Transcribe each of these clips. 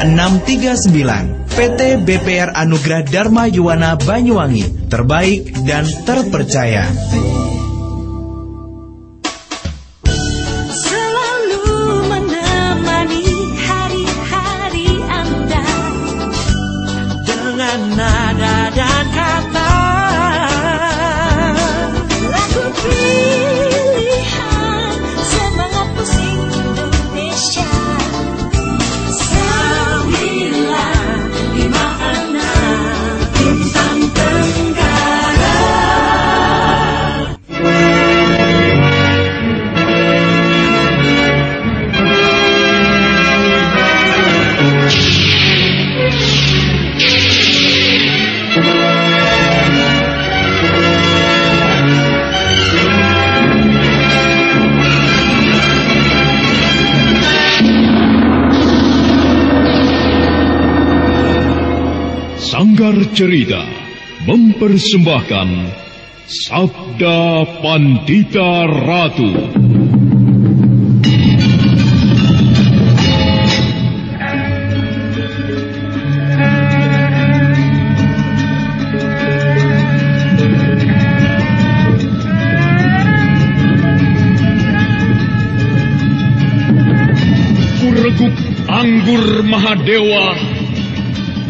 639. PT BPR Anugerah Dharma Yuwana Banyuwangi. Terbaik dan terpercaya. Cerita mempersembahkan Sabda Pandita Ratu. Kureguk anggur Mahadewa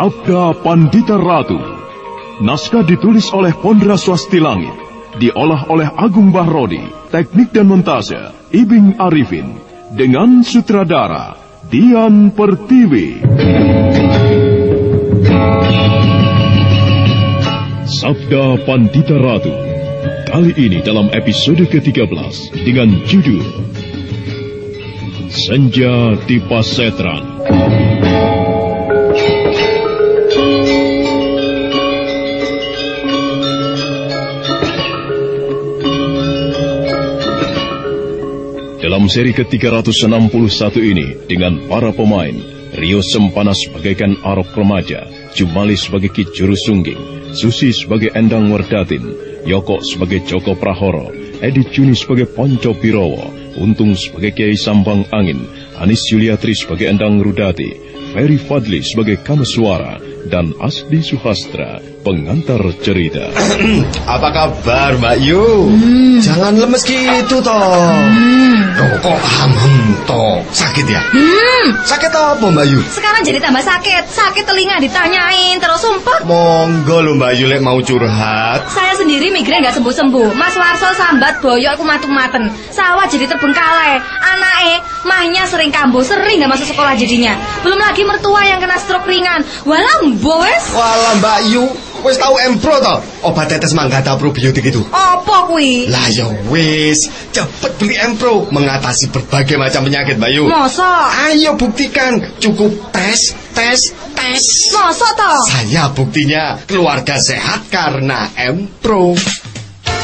Sabda Pandita Ratu. Naskah ditulis oleh Pondra Swasti Langit. Diolah oleh Agung Bahrodi. Teknik dan montase Ibing Arifin. Dengan sutradara Dian Pertiwi. Sabda Pandita Ratu. Kali ini dalam episode ke-13 dengan judul Senja di Pasetran. Dalam seri ke-361 ini, dengan para pemain, Rio Sempanas bagaikan Arok Remaja, Jumali sebagai Ki Juru Sungging, Susi sebagai Endang Werdatin, Yoko sebagai Joko Prahoro, Edi Juni sebagai Ponco Pirowo, Untung sebagai Kiai Sambang Angin, Anis Yuliatri sebagai Endang Rudati, Ferry Fadli sebagai Kameswara, dan Asdi Suhastra, pengantar cerita. Apa kabar Mbak Yu? Hmm. Jangan lemes gitu toh. Loh, kok hamem toh? Sakit ya? Hmm. Sakit apa Mbak Yu? Sekarang jadi tambah sakit. Sakit telinga ditanyain terus sumpah. Monggo lo Mbak Yu lek mau curhat. Saya sendiri migrain nggak sembuh-sembuh. Mas Warso sambat boyo aku matung-maten. Sawah jadi terbengkalai. Anake mahnya sering kambuh, sering nggak masuk sekolah jadinya. Belum lagi mertua yang kena stroke ringan. Walah boes. Walah Mbak Yu, wis tahu Empro toh? Obat tetes manggata probiotik itu. Apa kuwi? Lah ya wis, cepet beli Empro mengatasi berbagai macam penyakit Mbak Yu. Masa? Ayo buktikan, cukup tes, tes, tes. Masa toh? Saya buktinya keluarga sehat karena Empro.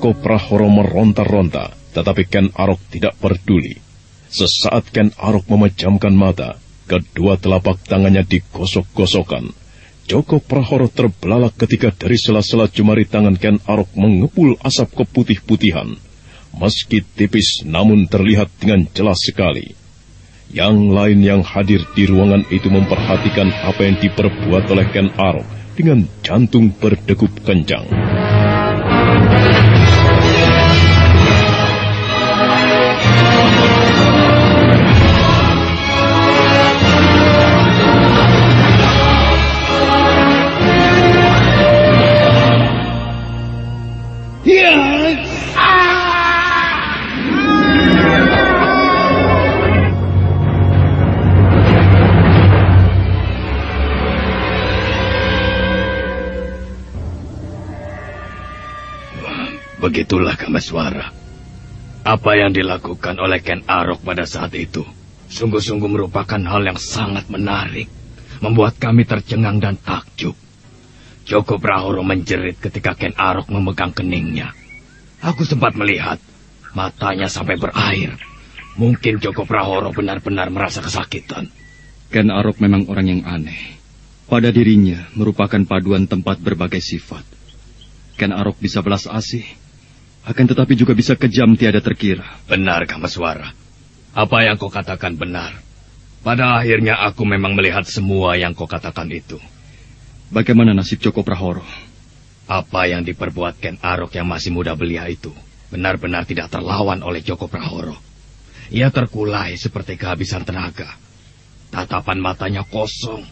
Joko Prahoro meronta-ronta, tetapi Ken Arok tidak peduli. Sesaat Ken Arok memejamkan mata, kedua telapak tangannya digosok-gosokkan. Joko Prahoro terbelalak ketika dari sela-sela jemari tangan Ken Arok mengepul asap keputih-putihan. Meski tipis namun terlihat dengan jelas sekali. Yang lain yang hadir di ruangan itu memperhatikan apa yang diperbuat oleh Ken Arok dengan jantung berdegup kencang. Begitulah Kamaswara. Apa yang dilakukan oleh Ken Arok pada saat itu sungguh-sungguh merupakan hal yang sangat menarik, membuat kami tercengang dan takjub. Joko Prahoro menjerit ketika Ken Arok memegang keningnya. Aku sempat melihat matanya sampai berair. Mungkin Joko Prahoro benar-benar merasa kesakitan. Ken Arok memang orang yang aneh. Pada dirinya merupakan paduan tempat berbagai sifat. Ken Arok bisa belas asih, akan tetapi juga bisa kejam tiada terkira. Benar, Kamaswara. Apa yang kau katakan benar. Pada akhirnya aku memang melihat semua yang kau katakan itu. Bagaimana nasib Joko Prahoro? Apa yang diperbuat Ken Arok yang masih muda belia itu benar-benar tidak terlawan oleh Joko Prahoro. Ia terkulai seperti kehabisan tenaga. Tatapan matanya kosong.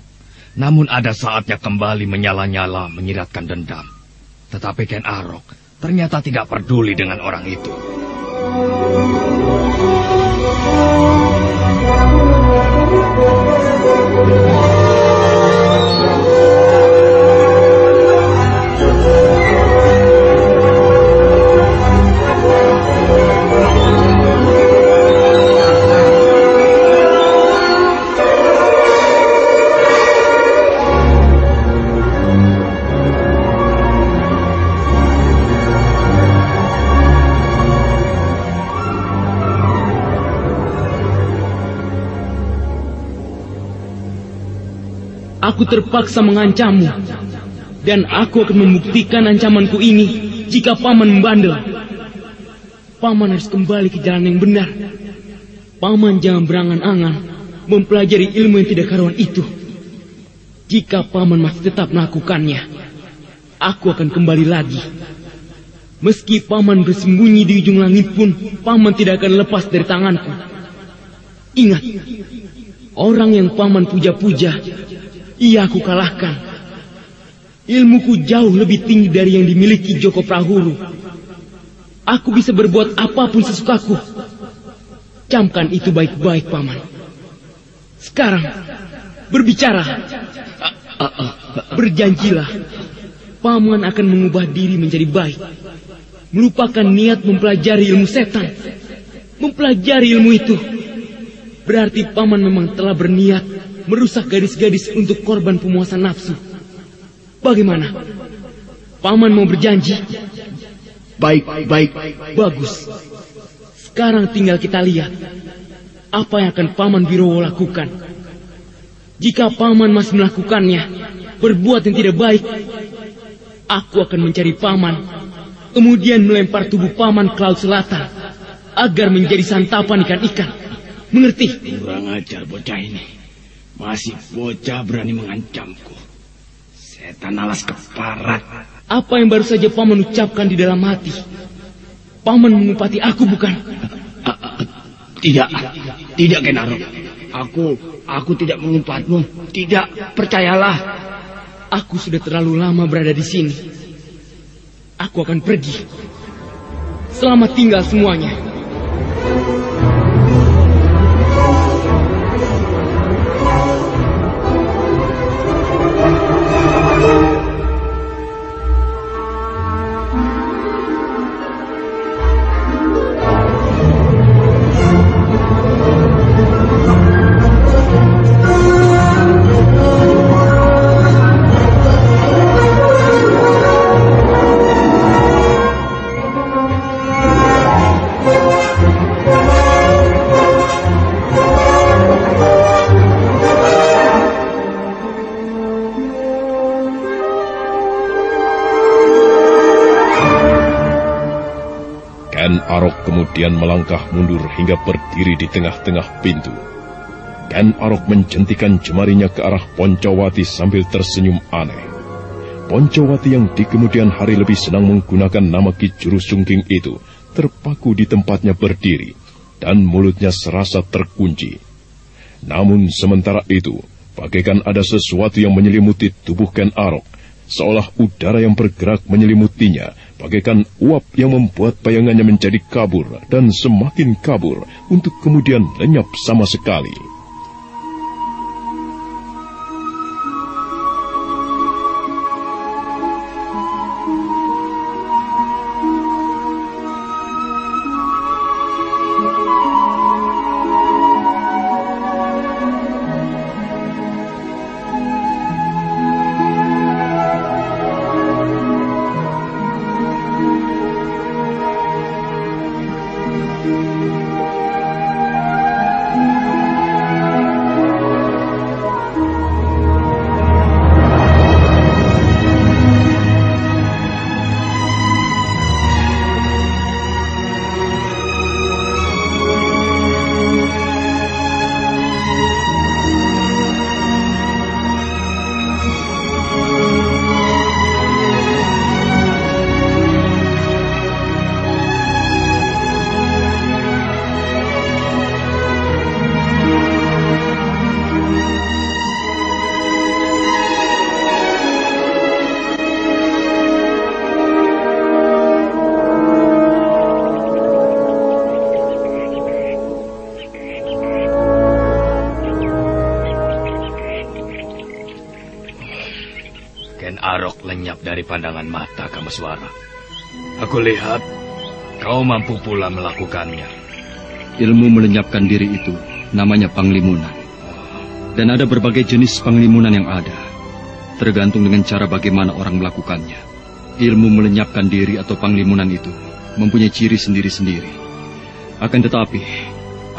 Namun ada saatnya kembali menyala-nyala menyiratkan dendam. Tetapi Ken Arok ternyata tidak peduli dengan orang itu. Aku terpaksa mengancammu. Dan aku akan membuktikan ancamanku ini jika paman membandel. Paman harus kembali ke jalan yang benar. Paman jangan berangan-angan mempelajari ilmu yang tidak karuan itu. Jika paman masih tetap melakukannya, aku akan kembali lagi. Meski paman bersembunyi di ujung langit pun, paman tidak akan lepas dari tanganku. Ingat, orang yang paman puja-puja ia aku kalahkan. Ilmuku jauh lebih tinggi dari yang dimiliki Joko Prahuru. Aku bisa berbuat apa pun sesukaku. Camkan itu baik-baik, Paman. Sekarang, berbicara. Berjanjilah, Paman akan mengubah diri menjadi baik. melupakan niat mempelajari ilmu setan. Mempelajari ilmu itu berarti paman memang telah berniat merusak gadis-gadis untuk korban pemuasan nafsu. Bagaimana? Paman mau berjanji? Baik, baik. Bagus. Sekarang tinggal kita lihat apa yang akan paman Birowo lakukan. Jika paman masih melakukannya, berbuat yang tidak baik, aku akan mencari paman, kemudian melempar tubuh paman ke laut selatan, agar menjadi santapan ikan-ikan. Mengerti? Kurang ajar bocah ini. Masih bocah berani mengancamku. Setan alas keparat. Apa yang baru saja paman ucapkan di dalam hati? Paman mengupati aku bukan? Tidak, tidak Kenaro. Aku, aku tidak mengupatmu. Tidak, percayalah. Aku sudah terlalu lama berada di sini. Aku akan pergi. Selamat tinggal semuanya. Melangkah mundur hingga berdiri di tengah-tengah pintu. Ken Arok mencentikan jemarinya ke arah Poncowati sambil tersenyum aneh. Poncowati yang di kemudian hari lebih senang menggunakan nama Ki Juru Sungking itu terpaku di tempatnya berdiri dan mulutnya serasa terkunci. Namun sementara itu, bagaikan ada sesuatu yang menyelimuti tubuh Ken Arok, seolah udara yang bergerak menyelimutinya, bagaikan uap yang membuat bayangannya menjadi kabur dan semakin kabur untuk kemudian lenyap sama sekali. Aku lihat kau mampu pula melakukannya. Ilmu melenyapkan diri itu namanya panglimunan. Dan ada berbagai jenis panglimunan yang ada. Tergantung dengan cara bagaimana orang melakukannya. Ilmu melenyapkan diri atau panglimunan itu mempunyai ciri sendiri-sendiri. Akan tetapi,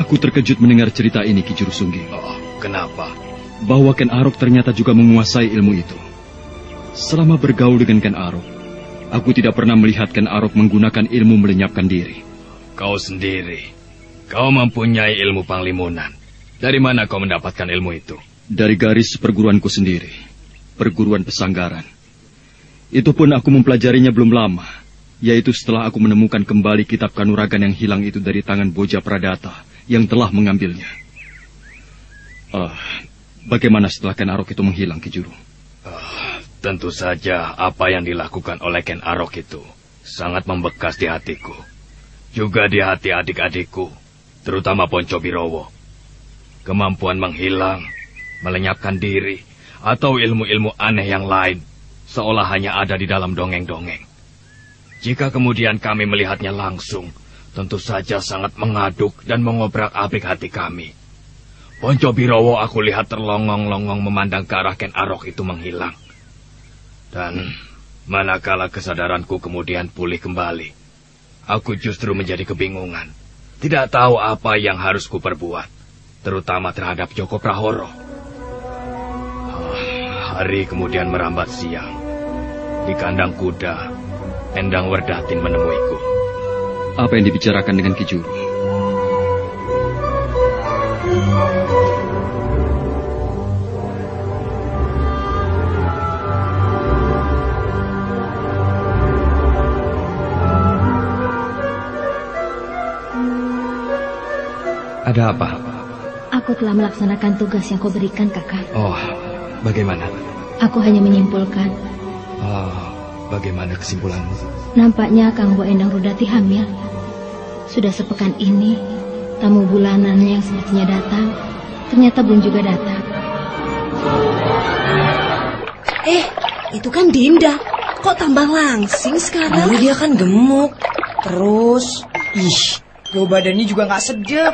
aku terkejut mendengar cerita ini Ki Juru Sungging. Oh, kenapa? Bahwa Ken Arok ternyata juga menguasai ilmu itu. Selama bergaul dengan Ken Arok, aku tidak pernah melihat Ken Arok menggunakan ilmu melenyapkan diri. Kau sendiri, kau mempunyai ilmu panglimunan. Dari mana kau mendapatkan ilmu itu? Dari garis perguruanku sendiri, perguruan pesanggaran. Itu pun aku mempelajarinya belum lama, yaitu setelah aku menemukan kembali kitab kanuragan yang hilang itu dari tangan Boja Pradata yang telah mengambilnya. Ah, bagaimana setelah Ken Arok itu menghilang, Ki Juru? Ah, tentu saja apa yang dilakukan oleh Ken Arok itu sangat membekas di hatiku. Juga di hati adik-adikku, terutama Ponco Birowo. Kemampuan menghilang, melenyapkan diri, atau ilmu-ilmu aneh yang lain, seolah hanya ada di dalam dongeng-dongeng. Jika kemudian kami melihatnya langsung, tentu saja sangat mengaduk dan mengobrak-abrik hati kami. Ponco Birowo aku lihat terlongong-longong memandang ke arah Ken Arok itu menghilang. Dan manakala kesadaranku kemudian pulih kembali, aku justru menjadi kebingungan. Tidak tahu apa yang harus kuperbuat, terutama terhadap Joko Prahoro. Ah, hari kemudian merambat siang. Di kandang kuda, Endang Werdatin menemuiku. Apa yang dibicarakan dengan Kijuru? Ada apa? Aku telah melaksanakan tugas yang kau berikan, kakak. Oh, bagaimana? Aku hanya menyimpulkan. Oh, bagaimana kesimpulanmu? Nampaknya Kang Bo Endang Rudati hamil. Sudah sepekan ini, tamu bulanannya yang semestinya datang, ternyata belum juga datang. Eh, itu kan Dinda. Kok tambah langsing sekarang? Dulu dia kan gemuk. Terus, ih, bau badannya juga nggak sedap.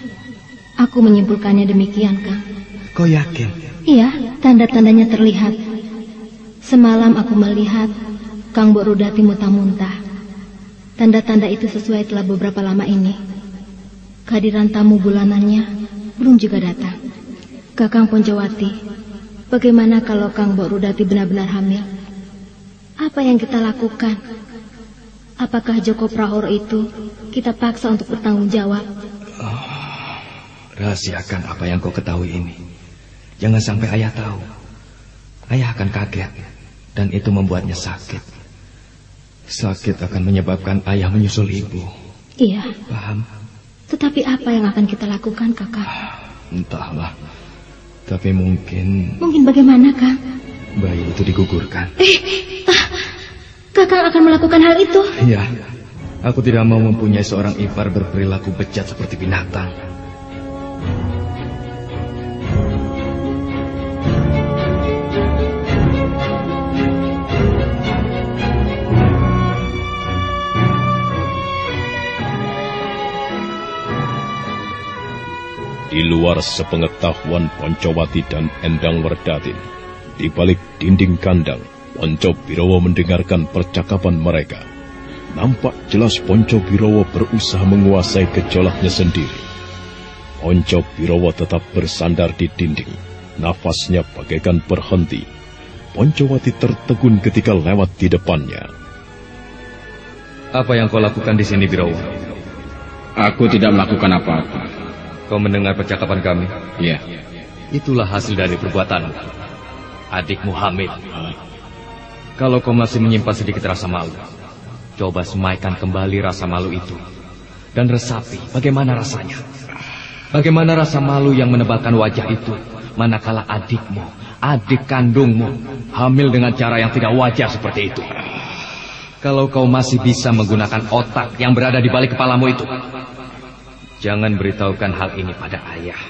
aku menyimpulkannya demikian, Kang. Kau yakin? Iya, tanda-tandanya terlihat. Semalam aku melihat Kang Bo Rudati muntah-muntah. Tanda-tanda itu sesuai telah beberapa lama ini. Kehadiran tamu bulanannya belum juga datang. Kakang Ponjawati, bagaimana kalau Kang Bo Rudati benar-benar hamil? Apa yang kita lakukan? Apakah Joko Prahoro itu kita paksa untuk bertanggung jawab? Oh, rahasiakan apa yang kau ketahui ini. Jangan sampai ayah tahu. Ayah akan kaget dan itu membuatnya sakit. Sakit akan menyebabkan ayah menyusul ibu. Iya. Paham? Tetapi apa yang akan kita lakukan, Kakak? Entahlah. Tapi mungkin... Mungkin bagaimana, Kang? Bayi itu digugurkan. Eh, ah, Kakang akan melakukan hal itu? Iya. Aku tidak mau mempunyai seorang ipar berperilaku bejat seperti binatang. Di luar sepengetahuan Poncowati dan Endang Werdatin, di balik dinding kandang, Ponco Birowo mendengarkan percakapan mereka. Nampak jelas Ponco Birowo berusaha menguasai gejolaknya sendiri. Ponco Birowo tetap bersandar di dinding. Nafasnya bagaikan berhenti. Poncowati tertegun ketika lewat di depannya. Apa yang kau lakukan di sini, Birowo? Aku tidak melakukan apa-apa. Kau mendengar percakapan kami? Iya. Itulah hasil dari perbuatanmu. Adikmu hamil. Kalau kau masih menyimpan sedikit rasa malu, coba semaikan kembali rasa malu itu. Dan resapi bagaimana rasanya. Bagaimana rasa malu yang menebalkan wajah itu, manakala adikmu, adik kandungmu, hamil dengan cara yang tidak wajar seperti itu. Kalau kau masih bisa menggunakan otak yang berada di balik kepalamu itu, jangan beritahukan hal ini pada ayah.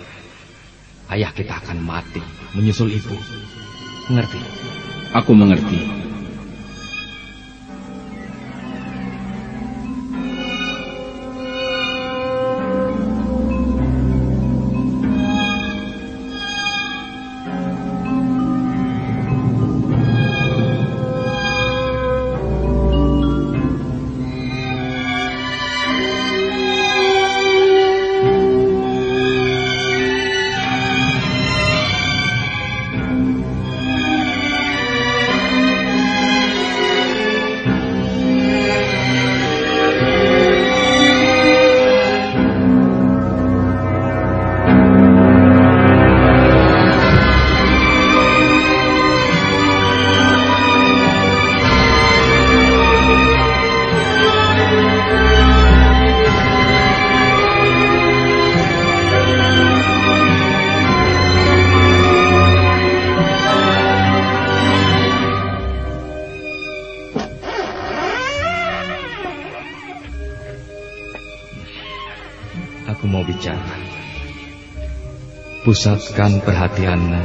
Ayah kita akan mati menyusul ibu. Mengerti? Aku mengerti. Mau bicara. Pusatkan perhatianmu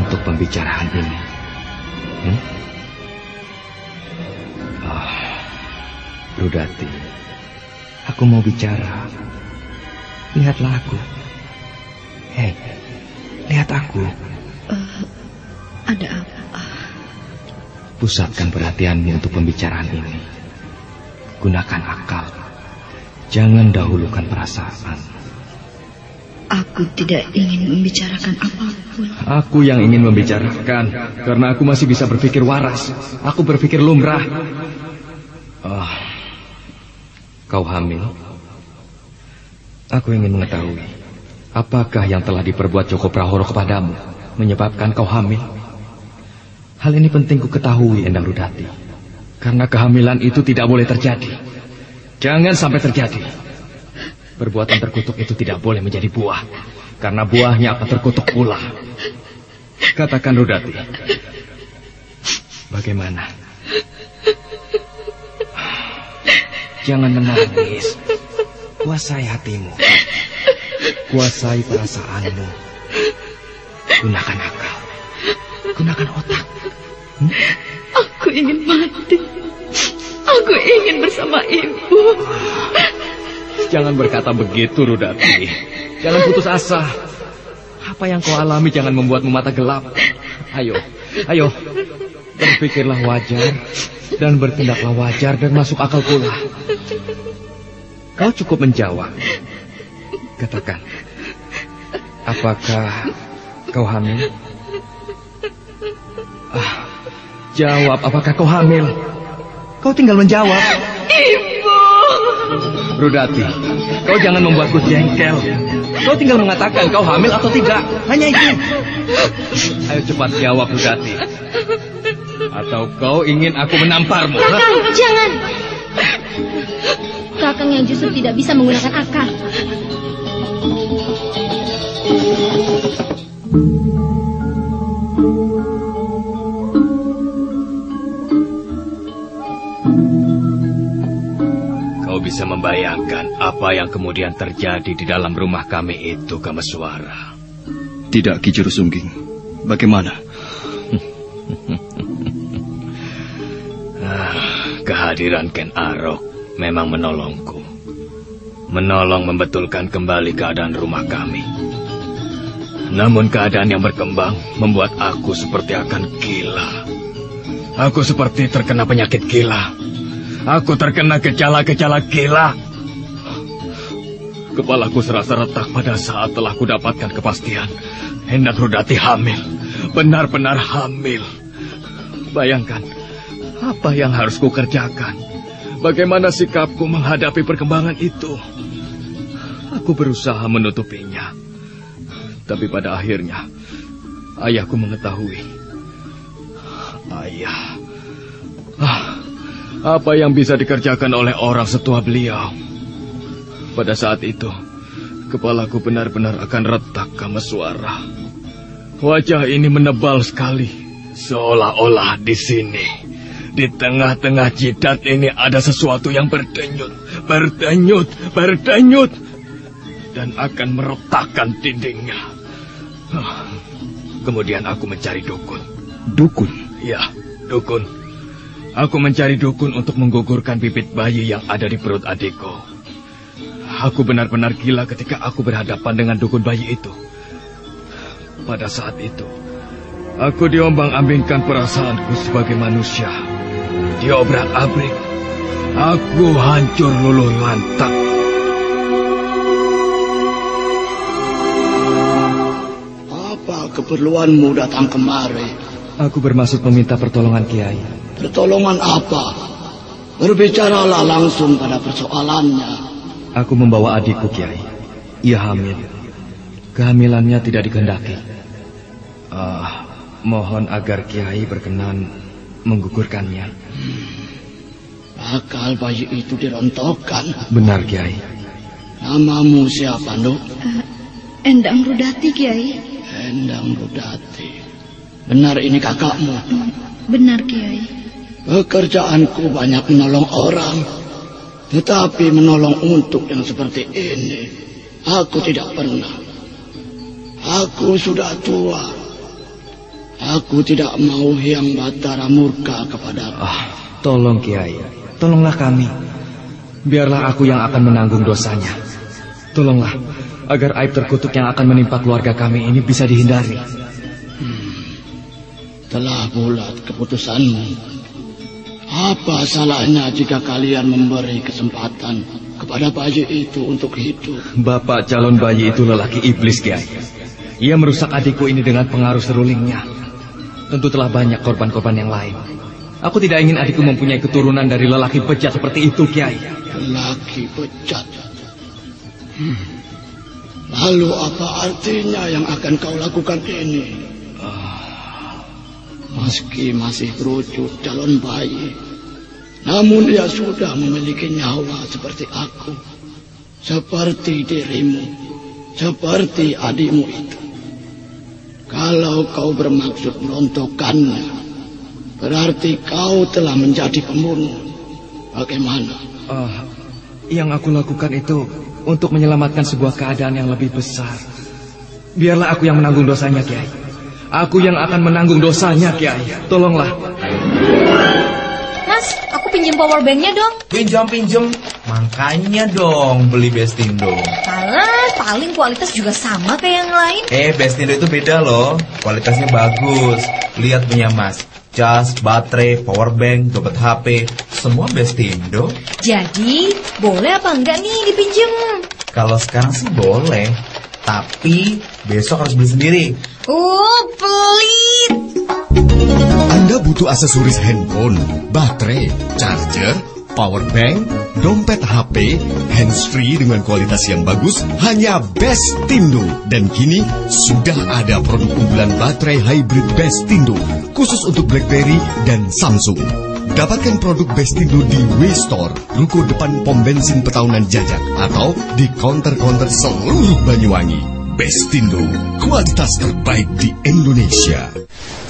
untuk pembicaraan ini. Hmm? Oh, Rudati, aku mau bicara. Lihatlah aku. Hei, lihat aku. Uh, ada apa? Pusatkan perhatianmu untuk pembicaraan ini. Gunakan akal. Jangan dahulukan perasaan. Aku tidak ingin membicarakan apa pun. Aku yang ingin membicarakan, karena aku masih bisa berpikir waras. Aku berpikir lumrah. Oh, kau hamil? Aku ingin mengetahui, apakah yang telah diperbuat Joko Prahoro kepadamu menyebabkan kau hamil? Hal ini penting ku ketahui, Endang Rudati. Karena kehamilan itu tidak boleh terjadi. Jangan sampai terjadi. Perbuatan terkutuk itu tidak boleh menjadi buah. Karena buahnya akan terkutuk pula. Katakan Rudati. Bagaimana? Jangan menangis. Kuasai hatimu. Kuasai perasaanmu. Gunakan akal. Gunakan otak. Hmm? Aku ingin mati. Aku ingin bersama ibu. Jangan berkata begitu, Rudati. Jangan putus asa. Apa yang kau alami jangan membuatmu mata gelap. Ayo, ayo. Berpikirlah wajar dan bertindaklah wajar dan masuk akal pula. Kau cukup menjawab. Katakan, apakah kau hamil? Ah, jawab, apakah kau hamil? Kau tinggal menjawab. Ibu. Rudati, kau jangan membuatku jengkel. Kau tinggal mengatakan kau hamil atau tidak. Hanya itu. Ayo cepat jawab, Rudati. Atau kau ingin aku menamparmu? Kakang, ha? jangan. Kakang yang justru tidak bisa menggunakan akal. Kau bisa membayangkan apa yang kemudian terjadi di dalam rumah kami itu, Kameswara. Tidak, Ki Sungging. Bagaimana? ah, kehadiran Ken Arok memang menolongku. Menolong membetulkan kembali keadaan rumah kami. Namun keadaan yang berkembang membuat aku seperti akan gila. Aku seperti terkena penyakit gila. Aku terkena gejala-gejala gila. Kepalaku serasa retak pada saat telah kudapatkan kepastian. Hendang Rudati hamil. Benar-benar hamil. Bayangkan, apa yang harus kukerjakan? Bagaimana sikapku menghadapi perkembangan itu? Aku berusaha menutupinya. Tapi pada akhirnya, ayahku mengetahui. Ayah. Apa yang bisa dikerjakan oleh orang setua beliau? Pada saat itu, kepalaku benar-benar akan retak kama suara. Wajah ini menebal sekali, seolah-olah di sini, di tengah-tengah jidat ini ada sesuatu yang berdenyut, berdenyut, berdenyut, dan akan meretakkan dindingnya. Kemudian aku mencari dukun. Dukun? Ya, dukun. Aku mencari dukun untuk menggugurkan bibit bayi yang ada di perut adikku. Aku benar-benar gila ketika aku berhadapan dengan dukun bayi itu. Pada saat itu, aku diombang-ambingkan perasaanku sebagai manusia. Diobrak-abrik. Aku hancur luluh lantak. Apa keperluanmu datang kemari? Aku bermaksud meminta pertolongan Kiai. Pertolongan apa? Berbicaralah langsung pada persoalannya. Aku membawa adikku, Kiai. Ia hamil. Kehamilannya tidak dikehendaki. Ah, mohon agar Kiai berkenan menggugurkannya. Hmm. Bakal bayi itu dirontokkan. Benar, Kiai. Namamu siapa, Nuk? Uh, Endang Rudati, Kiai. Endang Rudati. Benar ini kakakmu? Benar, Kiai. Pekerjaanku banyak menolong orang. Tetapi menolong untuk yang seperti ini. Aku tidak pernah. Aku sudah tua. Aku tidak mau Hyang Batara murka kepada aku. Ah, tolong Kiai, tolonglah kami. Biarlah aku yang akan menanggung dosanya. Tolonglah, agar aib terkutuk yang akan menimpa keluarga kami ini bisa dihindari. Hmm, telah bulat keputusanmu. Apa salahnya jika kalian memberi kesempatan kepada bayi itu untuk hidup? Bapak calon bayi itu lelaki iblis, Kiai. Ia merusak adikku ini dengan pengaruh serulingnya. Tentu telah banyak korban-korban yang lain. Aku tidak ingin adikku mempunyai keturunan dari lelaki bejat seperti itu, Kiai. Lelaki bejat? Hmm. Lalu apa artinya yang akan kau lakukan ini? Meski masih berucut calon bayi, namun dia sudah memiliki nyawa seperti aku, seperti dirimu, seperti adikmu itu. Kalau kau bermaksud merontokkannya, berarti kau telah menjadi pembunuh. Bagaimana? Uh, yang aku lakukan itu untuk menyelamatkan sebuah keadaan yang lebih besar. Biarlah aku yang menanggung dosanya, Kiai. Aku yang akan menanggung dosanya, Kiai. Tolonglah. Mas, aku pinjam power banknya dong. Pinjam, pinjam. Makanya dong beli Bestindo. Alah, paling kualitas juga sama kayak yang lain. Eh, Bestindo itu beda loh. Kualitasnya bagus. Lihat punya Mas. Cas, baterai, power bank, dompet HP, semua Bestindo. Jadi, boleh apa enggak nih dipinjem? Kalau sekarang sih boleh. Tapi besok harus beli sendiri. Oh, pelit. Anda butuh aksesoris handphone, baterai, charger, power bank, dompet HP, handsfree dengan kualitas yang bagus hanya Bestindo. Dan kini sudah ada produk unggulan baterai hybrid Bestindo khusus untuk BlackBerry dan Samsung. Dapatkan produk Bestindo di W-Store, ruko depan pom bensin Petaunan Jajak, atau di counter-counter seluruh Banyuwangi. Bestindo, kualitas terbaik di Indonesia.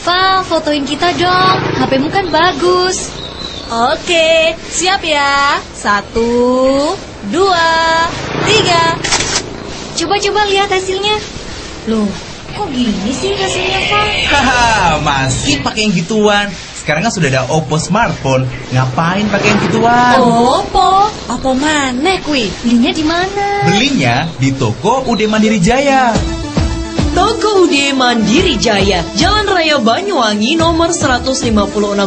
Fa, fotoin kita dong. HPmu kan bagus. Oke, siap ya. Satu, dua, tiga. Coba-coba lihat hasilnya. Loh, kok gini sih hasilnya, Fa? Haha, masih pakai yang gituan. Sekarang kan sudah ada Oppo smartphone. Ngapain pakai yang gituan? Oppo? Oppo mana kui? Belinya di mana? Belinya di toko Ude Mandiri Jaya. Toko Ude Mandiri Jaya, Jalan Raya Banyuwangi nomor 156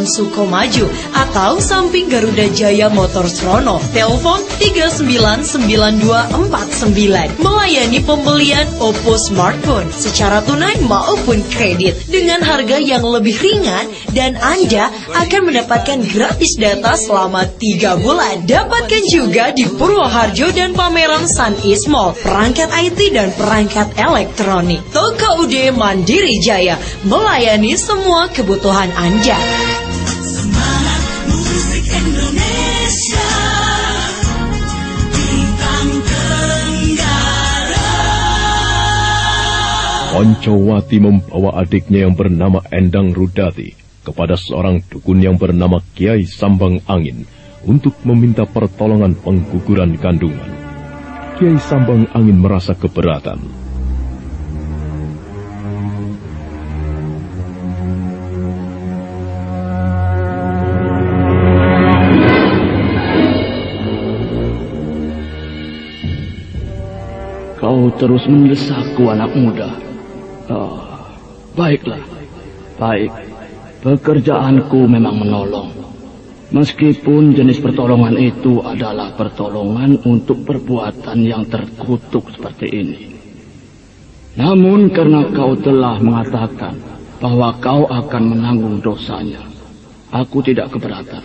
Sukomaju atau samping Garuda Jaya Motor Srono. Telepon 399249. Melayani pembelian Oppo smartphone secara tunai maupun kredit dengan harga yang lebih ringan dan Anda akan mendapatkan gratis data selama 3 bulan. Dapatkan juga di Purwoharjo dan pameran Sun East Mall, perangkat IT dan perangkat elektronik. Toko UD Mandiri Jaya melayani semua kebutuhan Anda. Semangat musik Indonesia Bintang Tenggara Poncowati membawa adiknya yang bernama Endang Rudati kepada seorang dukun yang bernama Kiai Sambang Angin untuk meminta pertolongan pengguguran kandungan. Kiai Sambang Angin merasa keberatan terus mendesakku anak muda. Oh, baiklah, baik. Pekerjaanku memang menolong. Meskipun jenis pertolongan itu adalah pertolongan untuk perbuatan yang terkutuk seperti ini. Namun karena kau telah mengatakan bahwa kau akan menanggung dosanya, aku tidak keberatan.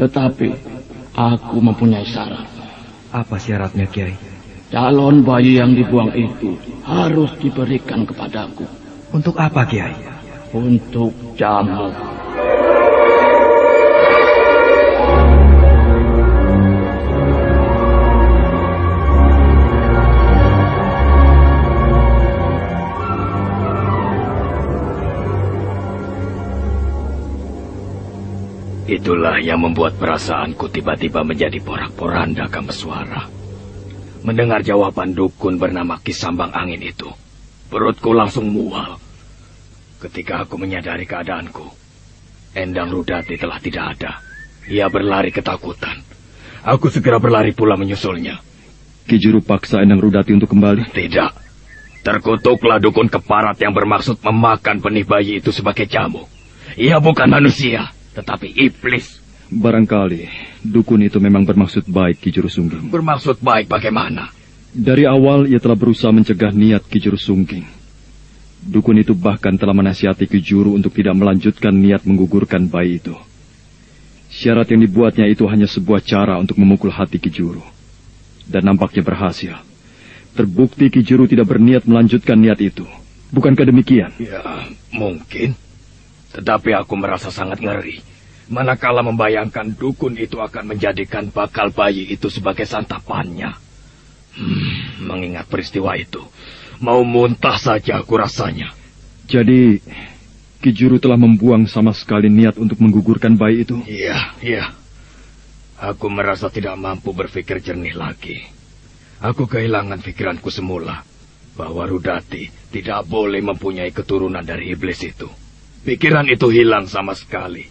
Tetapi aku mempunyai syarat. Apa syaratnya, Kiai? Calon bayi yang dibuang itu harus diberikan kepadaku. Untuk apa, Kiai? Untuk jamu. Itulah yang membuat perasaanku tiba-tiba menjadi porak-poranda Kameswara. Mendengar jawaban dukun bernama Kisambang Angin itu, perutku langsung mual. Ketika aku menyadari keadaanku, Endang Rudati telah tidak ada. Ia berlari ketakutan. Aku segera berlari pula menyusulnya. Ki Juru paksa Endang Rudati untuk kembali? Tidak. Terkutuklah dukun keparat yang bermaksud memakan benih bayi itu sebagai jamu. Ia bukan manusia, tetapi iblis. Barangkali dukun itu memang bermaksud baik Ki Juru Sungging. Bermaksud baik bagaimana? Dari awal ia telah berusaha mencegah niat Ki Juru Sungging. Dukun itu bahkan telah menasihati Ki Juru untuk tidak melanjutkan niat menggugurkan bayi itu. Syarat yang dibuatnya itu hanya sebuah cara untuk memukul hati Ki Juru. Dan nampaknya berhasil. Terbukti Ki Juru tidak berniat melanjutkan niat itu. Bukankah demikian? Ya, mungkin. Tetapi aku merasa sangat ngeri. Manakala membayangkan dukun itu akan menjadikan bakal bayi itu sebagai santapannya. Hmm, mengingat peristiwa itu, mau muntah saja aku rasanya. Jadi, Ki Juru telah membuang sama sekali niat untuk menggugurkan bayi itu? Iya, iya. Aku merasa tidak mampu berpikir jernih lagi. Aku kehilangan pikiranku semula bahwa Rudati tidak boleh mempunyai keturunan dari iblis itu. Pikiran itu hilang sama sekali.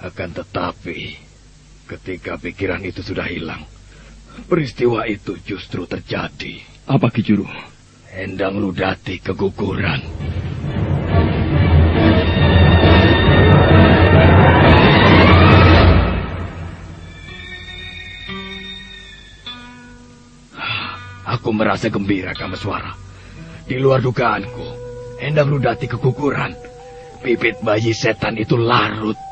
Akan tetapi, ketika pikiran itu sudah hilang, peristiwa itu justru terjadi. Apa Ki Juru? Endang Rudati keguguran. Aku merasa gembira, Kameswara. Di luar dugaanku, Endang Rudati keguguran. Bibit bayi setan itu larut.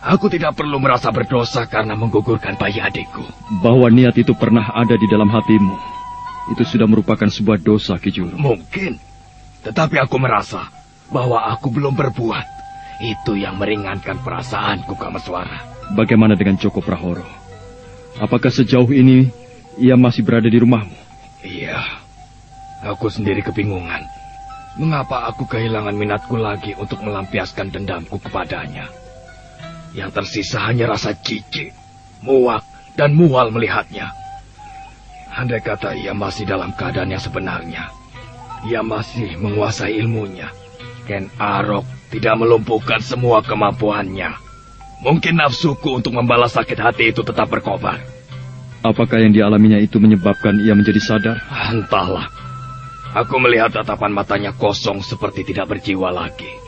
Aku tidak perlu merasa berdosa karena menggugurkan bayi adikku. Bahwa niat itu pernah ada di dalam hatimu. Itu sudah merupakan sebuah dosa, Ki Juru. Mungkin. Tetapi aku merasa bahwa aku belum berbuat. Itu yang meringankan perasaanku, Kameswara. Bagaimana dengan Joko Prahoro? Apakah sejauh ini ia masih berada di rumahmu? Iya. Aku sendiri kebingungan. Mengapa aku kehilangan minatku lagi untuk melampiaskan dendamku kepadanya? Yang tersisa hanya rasa jijik, muak, dan mual melihatnya. Andai kata ia masih dalam keadaan yang sebenarnya, ia masih menguasai ilmunya. Ken Arok tidak melumpuhkan semua kemampuannya. Mungkin nafsuku untuk membalas sakit hati itu tetap berkobar. Apakah yang dialaminya itu menyebabkan ia menjadi sadar? Entahlah. Aku melihat tatapan matanya kosong seperti tidak berjiwa lagi.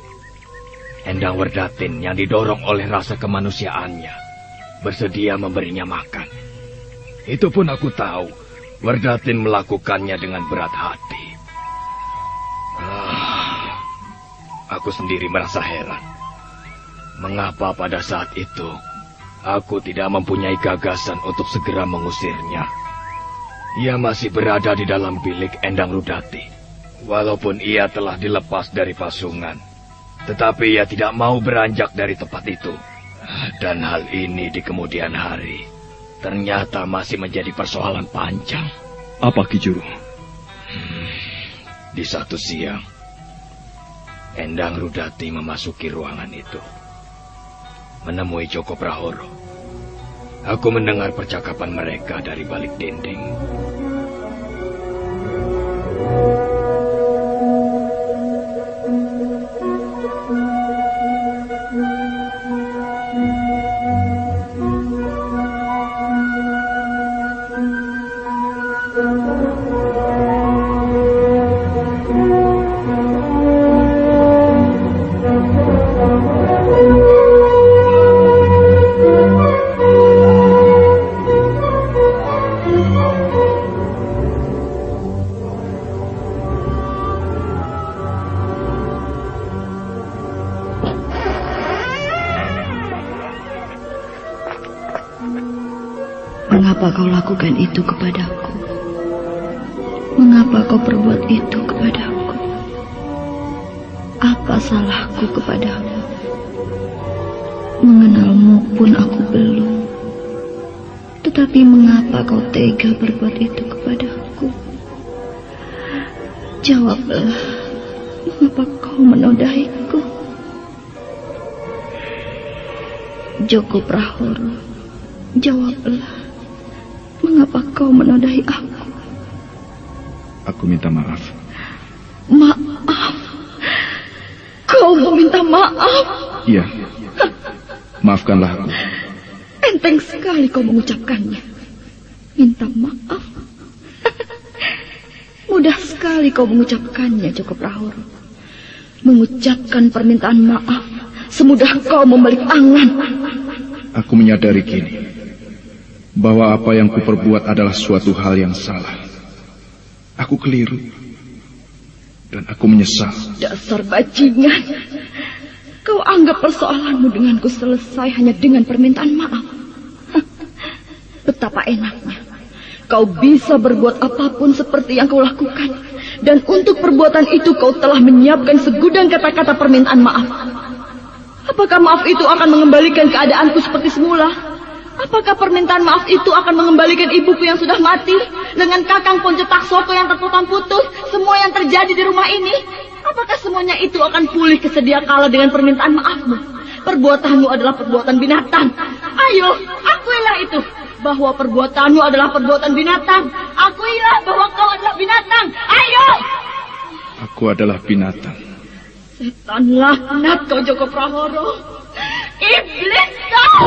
Endang Werdatin yang didorong oleh rasa kemanusiaannya bersedia memberinya makan. Itu pun aku tahu Werdatin melakukannya dengan berat hati. Ah, aku sendiri merasa heran. Mengapa pada saat itu aku tidak mempunyai gagasan untuk segera mengusirnya? Ia masih berada di dalam bilik Endang Rudati. Walaupun ia telah dilepas dari pasungan. Tetapi ia tidak mau beranjak dari tempat itu. Dan hal ini di kemudian hari. Ternyata masih menjadi persoalan panjang. Apa Ki Juru? Hmm, di satu siang, Endang Rudati memasuki ruangan itu. Menemui Joko Prahoro. Aku mendengar percakapan mereka dari balik dinding. Mengapa kau lakukan itu kepadaku? Mengapa kau perbuat itu kepadaku? Apa salahku kepadamu? Mengenalmu pun aku belum. Tetapi mengapa kau tega berbuat itu kepadaku? Jawablah, mengapa kau menodaiku? Joko Prahoro, jawablah, Aku minta maaf. Maaf. Kau meminta maaf. Iya. Maafkanlah aku. Enteng sekali kau mengucapkannya. Minta maaf. Mudah sekali kau mengucapkannya, Joko Prahoro. Mengucapkan permintaan maaf semudah kau membalik tangan. Aku menyadari kini bahwa apa yang kuperbuat adalah suatu hal yang salah. Aku keliru dan aku menyesal. Dasar bajingan. Kau anggap persoalanmu denganku selesai hanya dengan permintaan maaf. Betapa enaknya. Kau bisa berbuat apa pun seperti yang kau lakukan. Dan untuk perbuatan itu kau telah menyiapkan segudang kata-kata permintaan maaf. Apakah maaf itu akan mengembalikan keadaanku seperti semula? Apakah permintaan maaf itu akan mengembalikan ibuku yang sudah mati? Dengan kakang Poncetak Soko yang terpotong putus? Semua yang terjadi di rumah ini? Apakah semuanya itu akan pulih kesedia kala dengan permintaan maafmu? Perbuatanmu adalah perbuatan binatang. Ayo, akuilah itu. Bahwa perbuatanmu adalah perbuatan binatang. Akuilah bahwa kau adalah binatang. Ayo! Aku adalah binatang. Setan laknat kau Joko Prahoro. Iblis kau!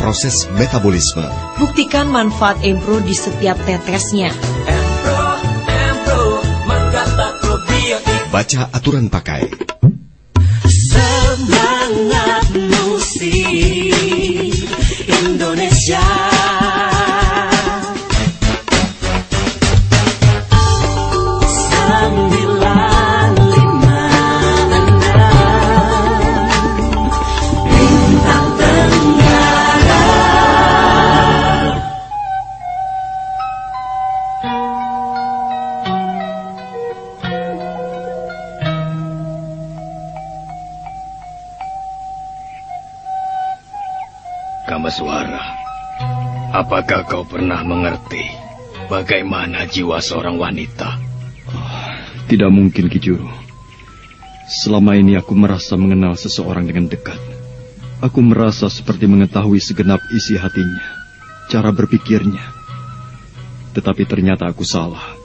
proses metabolisme. Buktikan manfaat Empro di setiap tetesnya. Baca aturan pakai. Semangat musik Indonesia apakah kau pernah mengerti bagaimana jiwa seorang wanita? Tidak mungkin, Kijuru. Selama ini aku merasa mengenal seseorang dengan dekat. Aku merasa seperti mengetahui segenap isi hatinya, cara berpikirnya. Tetapi ternyata aku salah.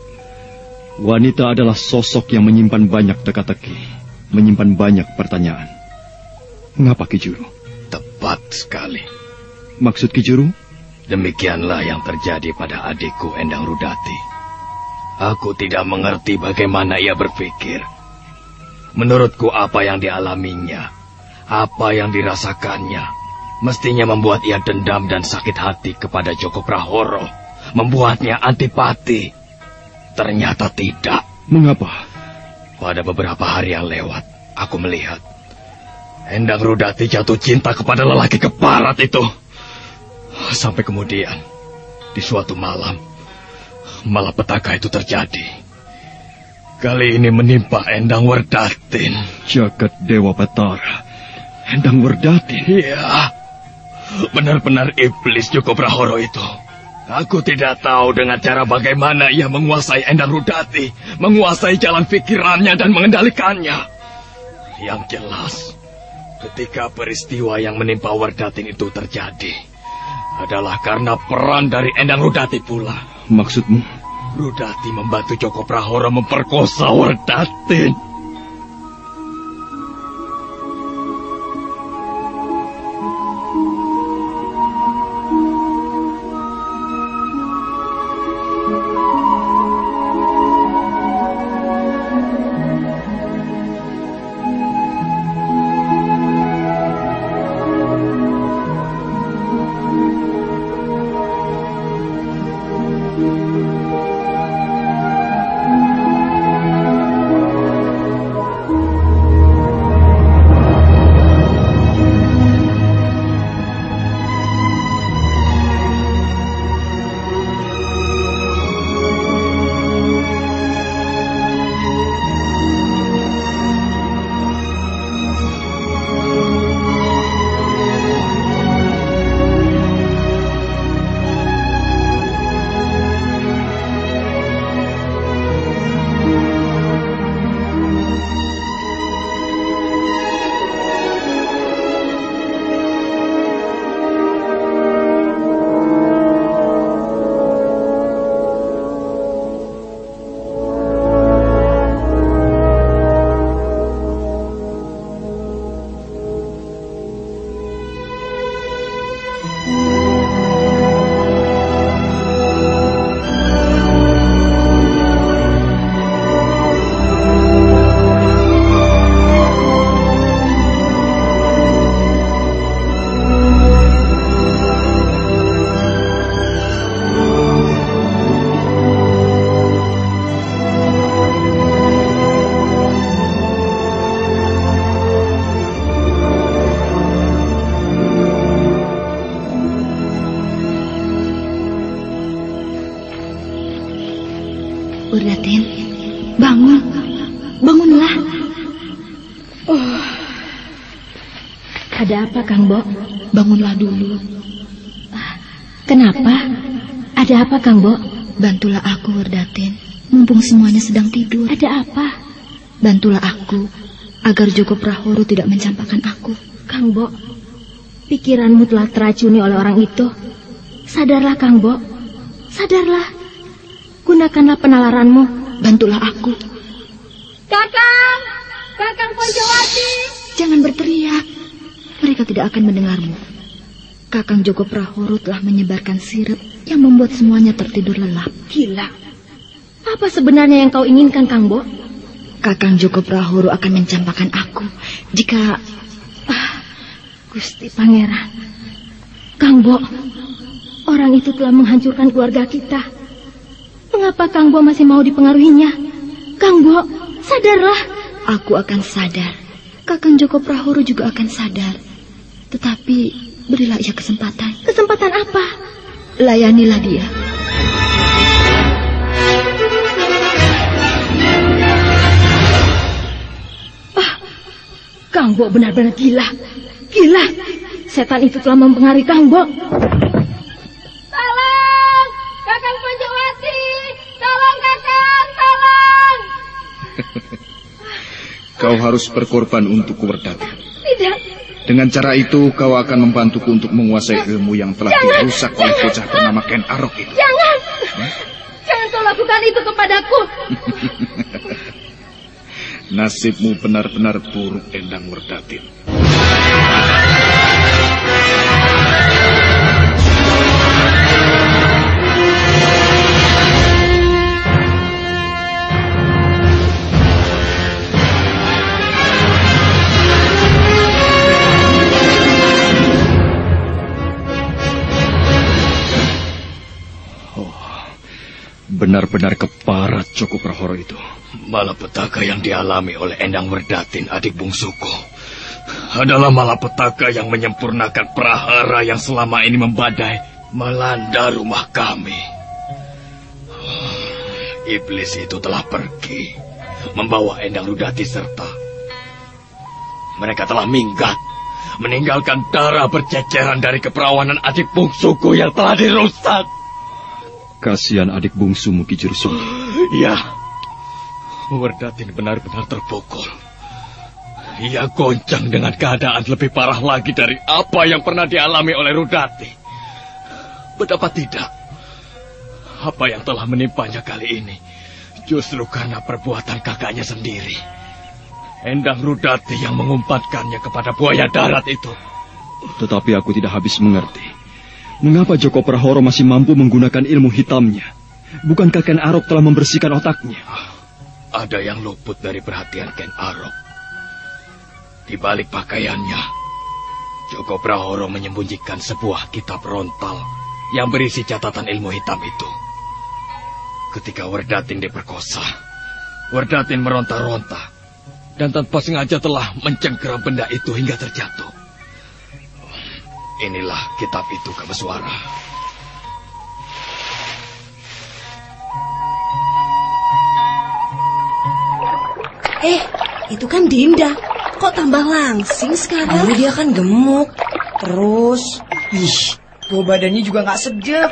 Wanita adalah sosok yang menyimpan banyak teka-teki, menyimpan banyak pertanyaan. Mengapa Kijuru? Tepat sekali. Maksud Kijuru? Demikianlah yang terjadi pada adikku Endang Rudati. Aku tidak mengerti bagaimana ia berpikir. Menurutku apa yang dialaminya, apa yang dirasakannya, mestinya membuat ia dendam dan sakit hati kepada Joko Prahoro, membuatnya antipati. Ternyata tidak. Mengapa? Pada beberapa hari yang lewat, aku melihat Endang Rudati jatuh cinta kepada lelaki keparat itu. Sampai kemudian, di suatu malam, malapetaka itu terjadi. Kali ini menimpa Endang Werdatin. Jagat Dewa Batara. Endang Werdatin? Iya. Benar-benar iblis Joko Prahoro itu. Aku tidak tahu dengan cara bagaimana ia menguasai Endang Rudati, menguasai jalan pikirannya dan mengendalikannya. Yang jelas, ketika peristiwa yang menimpa Werdatin itu terjadi, adalah karena peran dari Endang Rudati pula. Maksudmu? Rudati membantu Joko Prahoro memperkosa Werdatin. Ada apa, Kang Bo? Bangunlah dulu. Kenapa? Ada apa, Kang Bo? Bantulah aku, Urdatin. Mumpung semuanya sedang tidur. Ada apa? Bantulah aku agar Joko Prahoro tidak mencampakkan aku. Kang Bo, pikiranmu telah teracuni oleh orang itu. Sadarlah, Kang Bo. Sadarlah. Gunakanlah penalaranmu. Bantulah aku. Kakang! Kakang Ponjowati! Jangan berteriak. Mereka tidak akan mendengarmu. Kakang Joko Prahoro telah menyebarkan sirip yang membuat semuanya tertidur lelap. Gila. Apa sebenarnya yang kau inginkan, Kang Bo? Kakang Joko Prahoro akan mencampakkan aku jika... Ah, Gusti Pangeran. Kang Bo, orang itu telah menghancurkan keluarga kita. Mengapa Kang Bo masih mau dipengaruhinya? Kang Bo, sadarlah. Aku akan sadar. Kakang Joko Prahoro juga akan sadar. Tetapi berilah ia kesempatan. Kesempatan apa? Layanilah dia. Ah, Kang Bo benar-benar gila. Gila. Setan itu telah mempengaruhi Kang Bo. Tolong! Kakang Panjawati! Tolong kakang! Tolong! Kau harus berkorban untuk Werdati. Tidak. Dengan cara itu kau akan membantuku untuk menguasai ilmu yang telah Jangan, dirusak oleh bocah bernama Ken Arok itu. Jangan. Jangan kau lakukan itu kepadaku. Nasibmu benar-benar buruk, Endang Werdatin. Benar-benar keparat Joko Prahoro itu. Malapetaka yang dialami oleh Endang Werdatin adik bungsuku adalah malapetaka yang menyempurnakan prahara yang selama ini membadai melanda rumah kami. Iblis itu telah pergi membawa Endang Rudati serta mereka telah minggat meninggalkan darah berceceran dari keperawanan adik bungsuku yang telah dirusak. Kasihan adik bungsumu Ki Jurusung. Ya, Werdatin benar-benar terpukul. Ia goncang dengan keadaan lebih parah lagi dari apa yang pernah dialami oleh Rudati. Betapa tidak. Apa yang telah menimpanya kali ini justru karena perbuatan kakaknya sendiri. Endang Rudati yang mengumpankannya kepada buaya darat itu. Tetapi aku tidak habis mengerti. Mengapa Joko Prahoro masih mampu menggunakan ilmu hitamnya? Bukankah Ken Arok telah membersihkan otaknya? Ada yang luput dari perhatian Ken Arok. Di balik pakaiannya, Joko Prahoro menyembunyikan sebuah kitab rontal yang berisi catatan ilmu hitam itu. Ketika Werdatin diperkosa, Werdatin meronta-ronta dan tanpa sengaja telah mencengkeram benda itu hingga terjatuh. Inilah kitab itu, Kameswara. Eh, itu kan Dinda. Kok tambah langsing sekarang? Dulu dia kan gemuk. Terus, ih, bau badannya juga nggak sedap.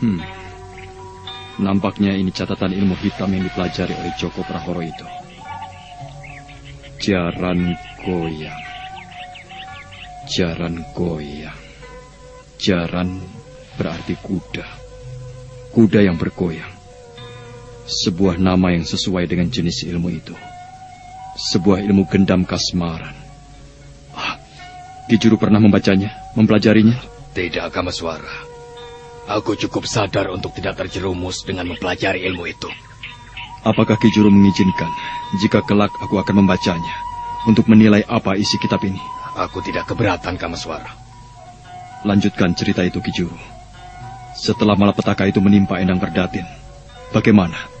Hmm. Nampaknya ini catatan ilmu hitam yang dipelajari oleh Joko Prahoro itu. Jaran goyang. Jaran goyang. Jaran berarti kuda. Kuda yang bergoyang. Sebuah nama yang sesuai dengan jenis ilmu itu. Sebuah ilmu gendam kasmaran. Ah, Ki Juru pernah membacanya, mempelajarinya? Tidak, Kamaswara. Aku cukup sadar untuk tidak terjerumus dengan mempelajari ilmu itu. Apakah Ki Juru mengizinkan jika kelak aku akan membacanya untuk menilai apa isi kitab ini? Aku tidak keberatan, Kamaswara. Lanjutkan cerita itu Ki Juru. Setelah malapetaka itu menimpa Endang Perdatin, bagaimana?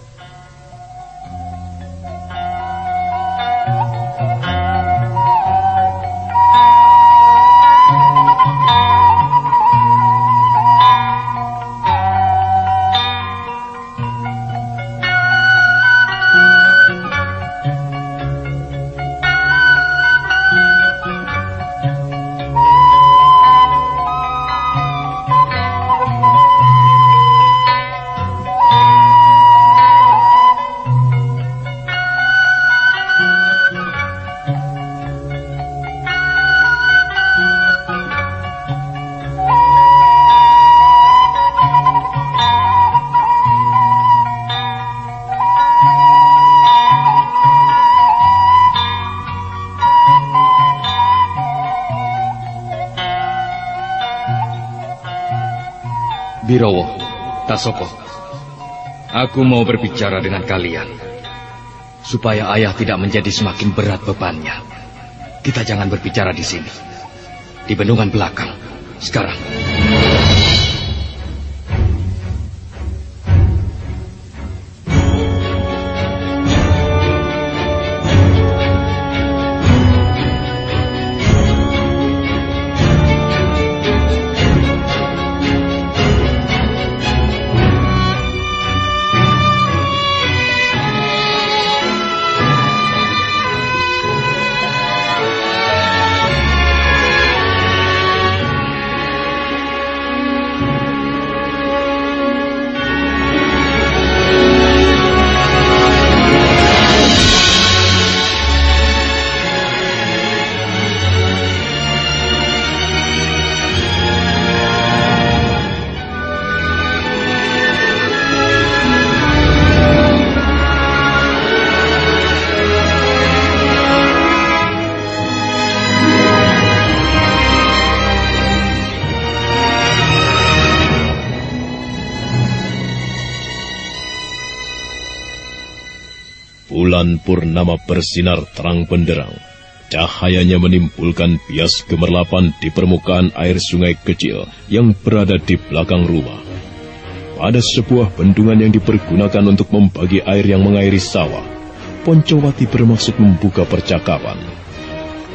Tasoko, aku mau berbicara dengan kalian. Supaya ayah tidak menjadi semakin berat bebannya. Kita jangan berbicara di sini. Di bendungan belakang. Sekarang. Bulan purnama bersinar terang benderang. Cahayanya menimbulkan bias gemerlapan di permukaan air sungai kecil yang berada di belakang rumah. Pada sebuah bendungan yang dipergunakan untuk membagi air yang mengairi sawah, Poncowati bermaksud membuka percakapan.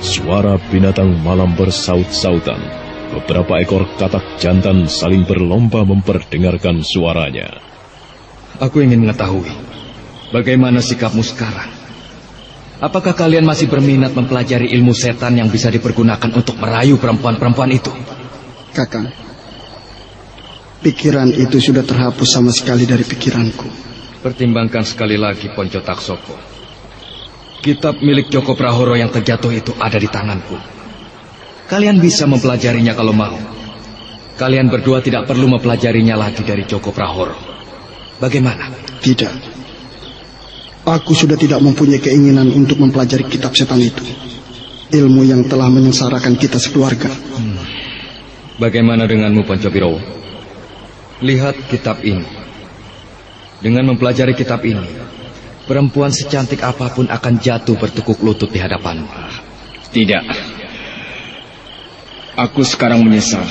Suara binatang malam bersaut-sautan. Beberapa ekor katak jantan saling berlomba memperdengarkan suaranya. Aku ingin mengetahui bagaimana sikapmu sekarang. Apakah kalian masih berminat mempelajari ilmu setan yang bisa dipergunakan untuk merayu perempuan-perempuan itu? Kakang, pikiran itu sudah terhapus sama sekali dari pikiranku. Pertimbangkan sekali lagi Ponco Taksoko. Kitab milik Joko Prahoro yang terjatuh itu ada di tanganku. Kalian bisa mempelajarinya kalau mau. Kalian berdua tidak perlu mempelajarinya lagi dari Joko Prahoro. Bagaimana? Tidak. Aku sudah tidak mempunyai keinginan untuk mempelajari kitab setan itu. Ilmu yang telah menyengsarakan kita sekeluarga. Hmm. Bagaimana denganmu Pancabirowo? Lihat kitab ini. Dengan mempelajari kitab ini, perempuan secantik apa pun akan jatuh bertekuk lutut di hadapanmu. Tidak. Aku sekarang menyesal.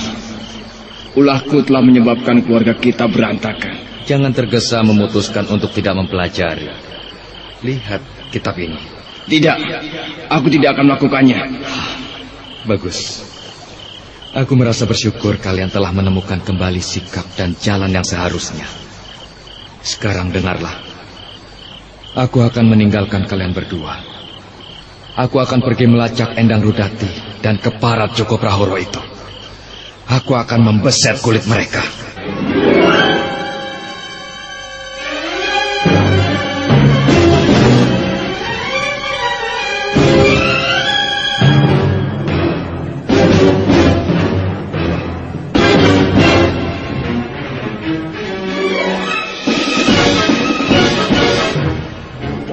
Ulahku telah menyebabkan keluarga kita berantakan. Jangan tergesa memutuskan untuk tidak mempelajari. Lihat kitab ini. Tidak, aku tidak akan melakukannya. Bagus. Aku merasa bersyukur kalian telah menemukan kembali sikap dan jalan yang seharusnya. Sekarang dengarlah. Aku akan meninggalkan kalian berdua. Aku akan pergi melacak Endang Rudati dan keparat Joko Prahoro itu. Aku akan membeset kulit mereka.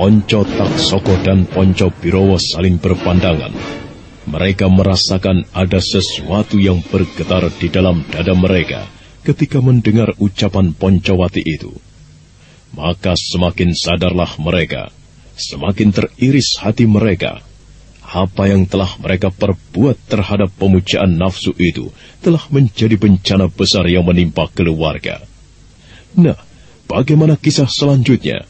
Ponco Taksoko dan Ponco Birowo saling berpandangan. Mereka merasakan ada sesuatu yang bergetar di dalam dada mereka ketika mendengar ucapan Poncowati itu. Maka semakin sadarlah mereka, semakin teriris hati mereka. Apa yang telah mereka perbuat terhadap pemujaan nafsu itu telah menjadi bencana besar yang menimpa keluarga. Nah, bagaimana kisah selanjutnya?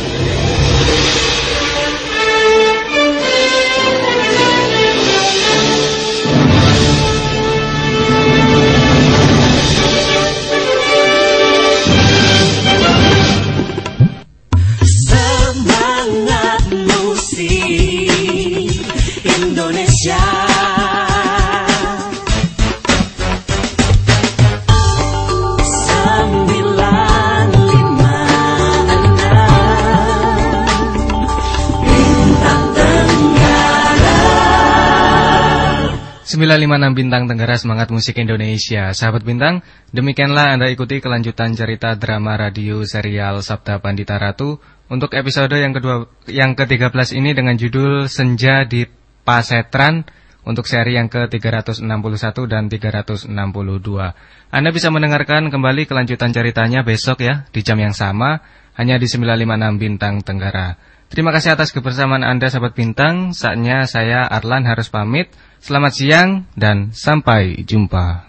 956 Bintang Tenggara Semangat Musik Indonesia Sahabat Bintang, demikianlah Anda ikuti kelanjutan cerita drama radio serial Sabda Pandita Ratu Untuk episode yang kedua yang ke-13 ini dengan judul Senja di Pasetran Untuk seri yang ke-361 dan 362 Anda bisa mendengarkan kembali kelanjutan ceritanya besok ya Di jam yang sama Hanya di 956 Bintang Tenggara Terima kasih atas kebersamaan Anda sahabat bintang. Saatnya saya Arlan harus pamit. Selamat siang dan sampai jumpa.